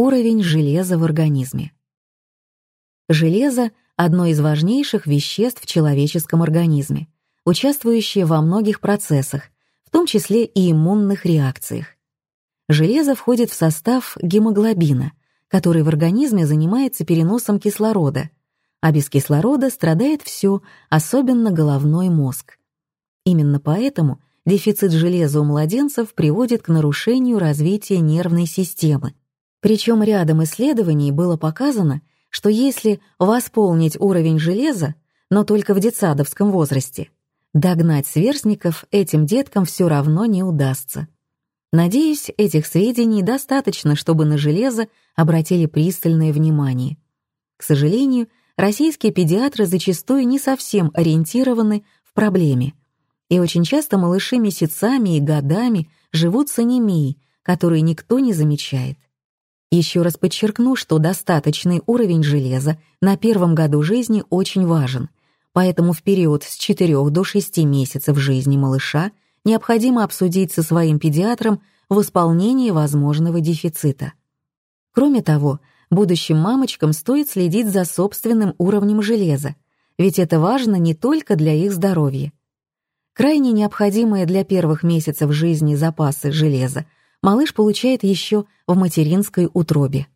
Уровень железа в организме. Железо — одно из важнейших веществ в человеческом организме, участвующее во многих процессах, в том числе и иммунных реакциях. Железо входит в состав гемоглобина, который в организме занимается переносом кислорода, а без кислорода страдает все, особенно головной мозг. Именно поэтому дефицит железа у младенцев приводит к нарушению развития нервной системы. Причем рядом исследований было показано, что если восполнить уровень железа, но только в детсадовском возрасте, догнать сверстников этим деткам все равно не удастся. Надеюсь, этих сведений достаточно, чтобы на железо обратили пристальное внимание. К сожалению, российские педиатры зачастую не совсем ориентированы в проблеме, и очень часто малыши месяцами и годами живут с анемией, которую никто не замечает. Еще раз подчеркну, что достаточный уровень железа на первом году жизни очень важен, поэтому в период с 4 до 6 месяцев жизни малыша необходимо обсудить со своим педиатром восполнение возможного дефицита. Кроме того, будущим мамочкам стоит следить за собственным уровнем железа, ведь это важно не только для их здоровья. Крайне необходимые для первых месяцев жизни запасы железа малыш получает еще в материнской утробе.